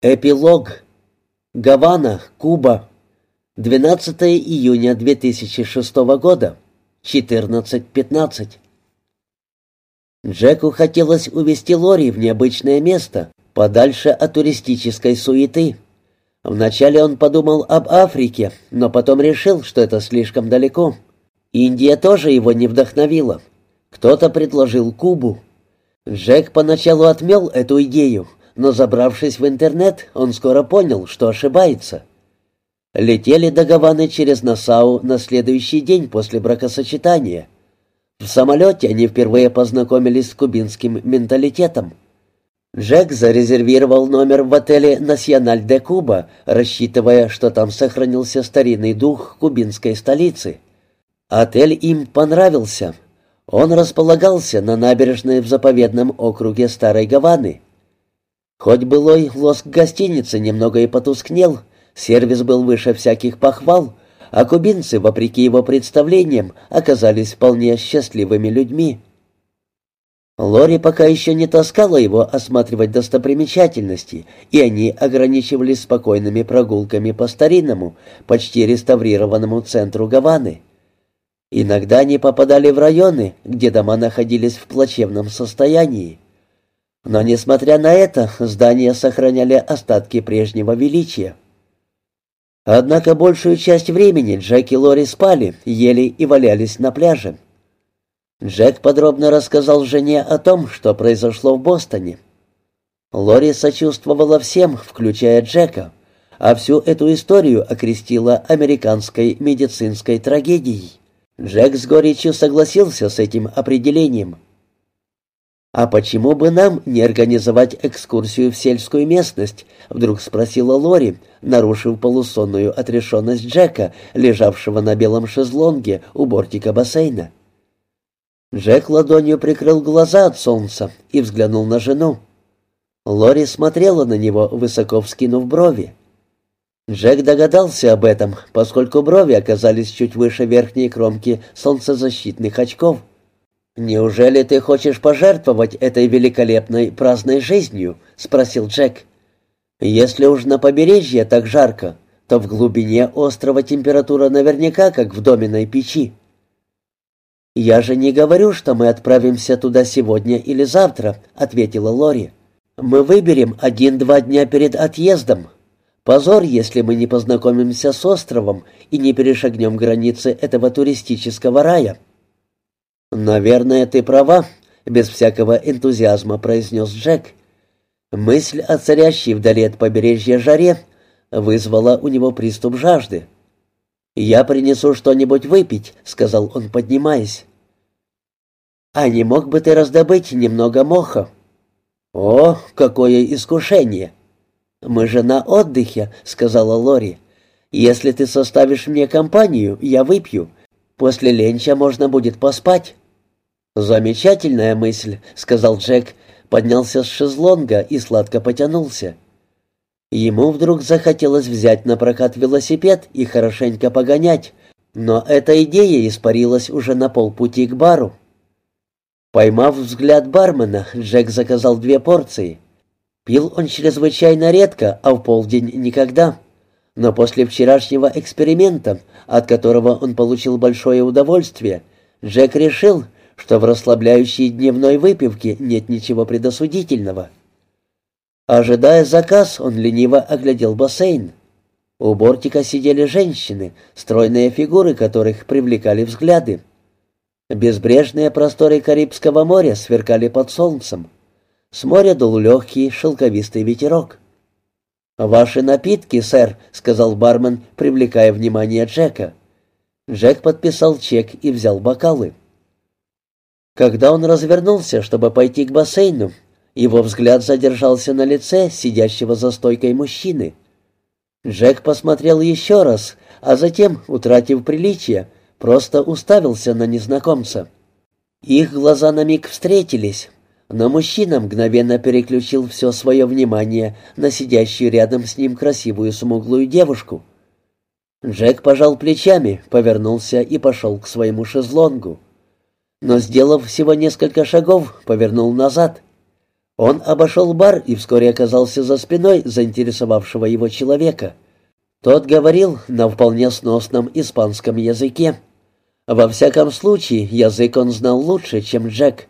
Эпилог. Гавана, Куба. 12 июня 2006 года. 14.15. Джеку хотелось увезти Лори в необычное место, подальше от туристической суеты. Вначале он подумал об Африке, но потом решил, что это слишком далеко. Индия тоже его не вдохновила. Кто-то предложил Кубу. Джек поначалу отмел эту идею, но забравшись в интернет, он скоро понял, что ошибается. Летели до Гаваны через Насау на следующий день после бракосочетания. В самолете они впервые познакомились с кубинским менталитетом. Джек зарезервировал номер в отеле «Насьональ де Куба», рассчитывая, что там сохранился старинный дух кубинской столицы. Отель им понравился. Он располагался на набережной в заповедном округе Старой Гаваны. Хоть былой лоск гостиницы немного и потускнел, сервис был выше всяких похвал, а кубинцы, вопреки его представлениям, оказались вполне счастливыми людьми. Лори пока еще не таскала его осматривать достопримечательности, и они ограничивались спокойными прогулками по старинному, почти реставрированному центру Гаваны. Иногда они попадали в районы, где дома находились в плачевном состоянии. Но, несмотря на это, здания сохраняли остатки прежнего величия. Однако большую часть времени Джек и Лори спали, ели и валялись на пляже. Джек подробно рассказал жене о том, что произошло в Бостоне. Лори сочувствовала всем, включая Джека, а всю эту историю окрестила американской медицинской трагедией. Джек с горечью согласился с этим определением – «А почему бы нам не организовать экскурсию в сельскую местность?» — вдруг спросила Лори, нарушив полусонную отрешенность Джека, лежавшего на белом шезлонге у бортика бассейна. Джек ладонью прикрыл глаза от солнца и взглянул на жену. Лори смотрела на него, высоко вскинув брови. Джек догадался об этом, поскольку брови оказались чуть выше верхней кромки солнцезащитных очков. «Неужели ты хочешь пожертвовать этой великолепной праздной жизнью?» — спросил Джек. «Если уж на побережье так жарко, то в глубине острова температура наверняка как в доменной печи». «Я же не говорю, что мы отправимся туда сегодня или завтра», — ответила Лори. «Мы выберем один-два дня перед отъездом. Позор, если мы не познакомимся с островом и не перешагнем границы этого туристического рая». «Наверное, ты права», — без всякого энтузиазма произнес Джек. Мысль о царящей вдали от побережья жаре вызвала у него приступ жажды. «Я принесу что-нибудь выпить», — сказал он, поднимаясь. «А не мог бы ты раздобыть немного моха?» «О, какое искушение!» «Мы же на отдыхе», — сказала Лори. «Если ты составишь мне компанию, я выпью. После ленча можно будет поспать». «Замечательная мысль», — сказал Джек, поднялся с шезлонга и сладко потянулся. Ему вдруг захотелось взять на прокат велосипед и хорошенько погонять, но эта идея испарилась уже на полпути к бару. Поймав взгляд бармена, Джек заказал две порции. Пил он чрезвычайно редко, а в полдень никогда. Но после вчерашнего эксперимента, от которого он получил большое удовольствие, Джек решил, что в расслабляющей дневной выпивке нет ничего предосудительного. Ожидая заказ, он лениво оглядел бассейн. У бортика сидели женщины, стройные фигуры которых привлекали взгляды. Безбрежные просторы Карибского моря сверкали под солнцем. С моря дул легкий шелковистый ветерок. «Ваши напитки, сэр», — сказал бармен, привлекая внимание Джека. Джек подписал чек и взял бокалы. Когда он развернулся, чтобы пойти к бассейну, его взгляд задержался на лице сидящего за стойкой мужчины. Джек посмотрел еще раз, а затем, утратив приличие, просто уставился на незнакомца. Их глаза на миг встретились, но мужчина мгновенно переключил все свое внимание на сидящую рядом с ним красивую смуглую девушку. Джек пожал плечами, повернулся и пошел к своему шезлонгу но, сделав всего несколько шагов, повернул назад. Он обошел бар и вскоре оказался за спиной заинтересовавшего его человека. Тот говорил на вполне сносном испанском языке. Во всяком случае, язык он знал лучше, чем Джек.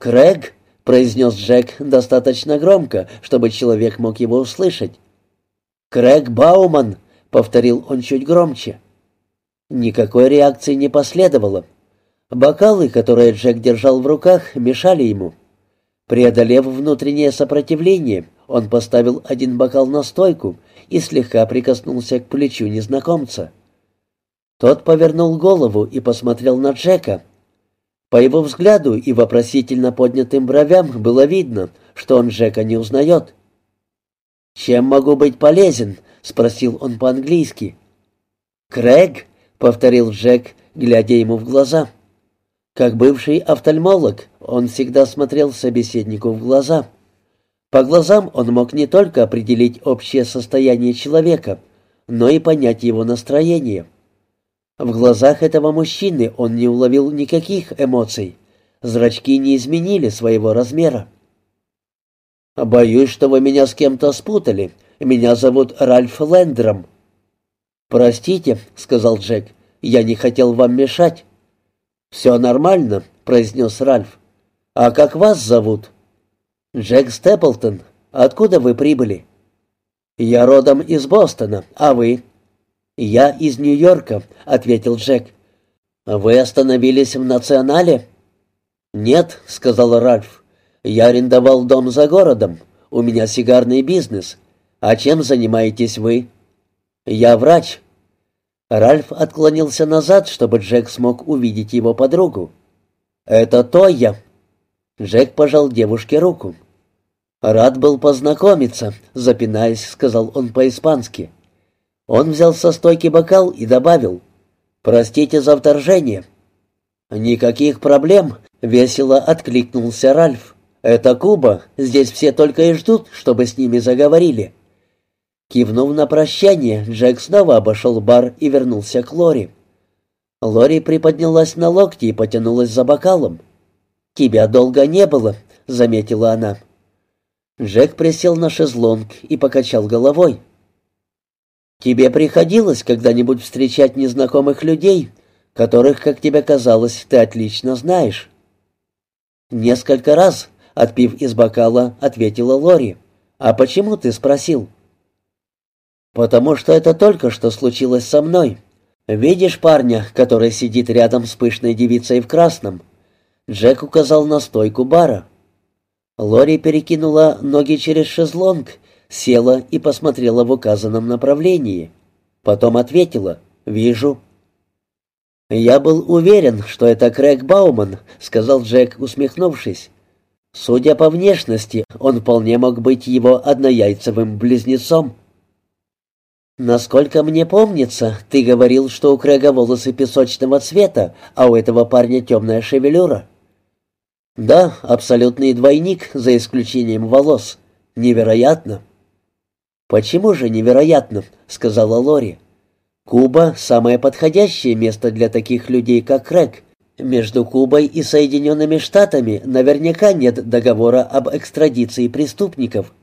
«Крэг», — произнес Джек достаточно громко, чтобы человек мог его услышать. «Крэг Бауман», — повторил он чуть громче. Никакой реакции не последовало. Бокалы, которые Джек держал в руках, мешали ему. Преодолев внутреннее сопротивление, он поставил один бокал на стойку и слегка прикоснулся к плечу незнакомца. Тот повернул голову и посмотрел на Джека. По его взгляду и вопросительно поднятым бровям было видно, что он Джека не узнает. «Чем могу быть полезен?» — спросил он по-английски. «Крэг?» — повторил Джек, глядя ему в глаза. Как бывший офтальмолог, он всегда смотрел собеседнику в глаза. По глазам он мог не только определить общее состояние человека, но и понять его настроение. В глазах этого мужчины он не уловил никаких эмоций. Зрачки не изменили своего размера. «Боюсь, что вы меня с кем-то спутали. Меня зовут Ральф Лендером». «Простите», — сказал Джек, — «я не хотел вам мешать». «Все нормально», — произнес Ральф. «А как вас зовут?» «Джек Степлтон. Откуда вы прибыли?» «Я родом из Бостона, а вы?» «Я из Нью-Йорка», — ответил Джек. «Вы остановились в Национале?» «Нет», — сказал Ральф. «Я арендовал дом за городом. У меня сигарный бизнес. А чем занимаетесь вы?» «Я врач», Ральф отклонился назад, чтобы Джек смог увидеть его подругу. «Это Тоя!» Джек пожал девушке руку. «Рад был познакомиться», — запинаясь, сказал он по-испански. Он взял со стойки бокал и добавил. «Простите за вторжение». «Никаких проблем», — весело откликнулся Ральф. «Это Куба. Здесь все только и ждут, чтобы с ними заговорили». Кивнув на прощание, Джек снова обошел бар и вернулся к Лори. Лори приподнялась на локти и потянулась за бокалом. «Тебя долго не было», — заметила она. Джек присел на шезлонг и покачал головой. «Тебе приходилось когда-нибудь встречать незнакомых людей, которых, как тебе казалось, ты отлично знаешь?» «Несколько раз», — отпив из бокала, ответила Лори. «А почему ты спросил?» «Потому что это только что случилось со мной. Видишь парня, который сидит рядом с пышной девицей в красном?» Джек указал на стойку бара. Лори перекинула ноги через шезлонг, села и посмотрела в указанном направлении. Потом ответила «Вижу». «Я был уверен, что это Крэг Бауман», — сказал Джек, усмехнувшись. «Судя по внешности, он вполне мог быть его однояйцевым близнецом». «Насколько мне помнится, ты говорил, что у Крэга волосы песочного цвета, а у этого парня темная шевелюра». «Да, абсолютный двойник, за исключением волос. Невероятно». «Почему же невероятно?» — сказала Лори. «Куба — самое подходящее место для таких людей, как Крэг. Между Кубой и Соединенными Штатами наверняка нет договора об экстрадиции преступников.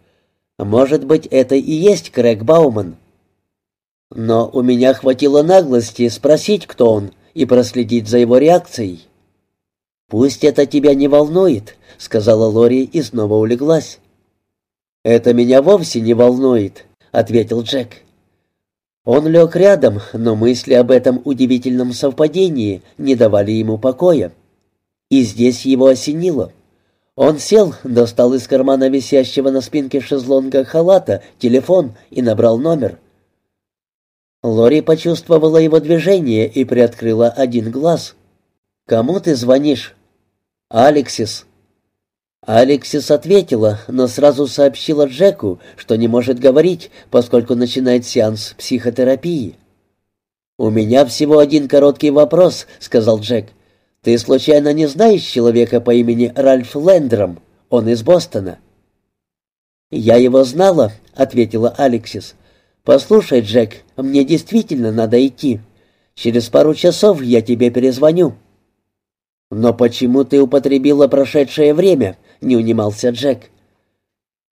Может быть, это и есть Крэг Бауман». Но у меня хватило наглости спросить, кто он, и проследить за его реакцией. «Пусть это тебя не волнует», — сказала Лори и снова улеглась. «Это меня вовсе не волнует», — ответил Джек. Он лег рядом, но мысли об этом удивительном совпадении не давали ему покоя. И здесь его осенило. Он сел, достал из кармана висящего на спинке шезлонга халата телефон и набрал номер. Лори почувствовала его движение и приоткрыла один глаз. «Кому ты звонишь?» «Алексис». Алексис ответила, но сразу сообщила Джеку, что не может говорить, поскольку начинает сеанс психотерапии. «У меня всего один короткий вопрос», — сказал Джек. «Ты случайно не знаешь человека по имени Ральф Лендером? Он из Бостона». «Я его знала», — ответила Алексис. «Послушай, Джек, мне действительно надо идти. Через пару часов я тебе перезвоню». «Но почему ты употребила прошедшее время?» — не унимался Джек.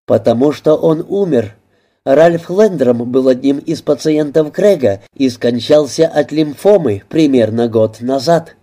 «Потому что он умер. Ральф Лендром был одним из пациентов Крэга и скончался от лимфомы примерно год назад».